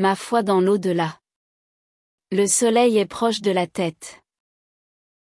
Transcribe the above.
Ma foi dans l'au-delà. Le soleil est proche de la tête.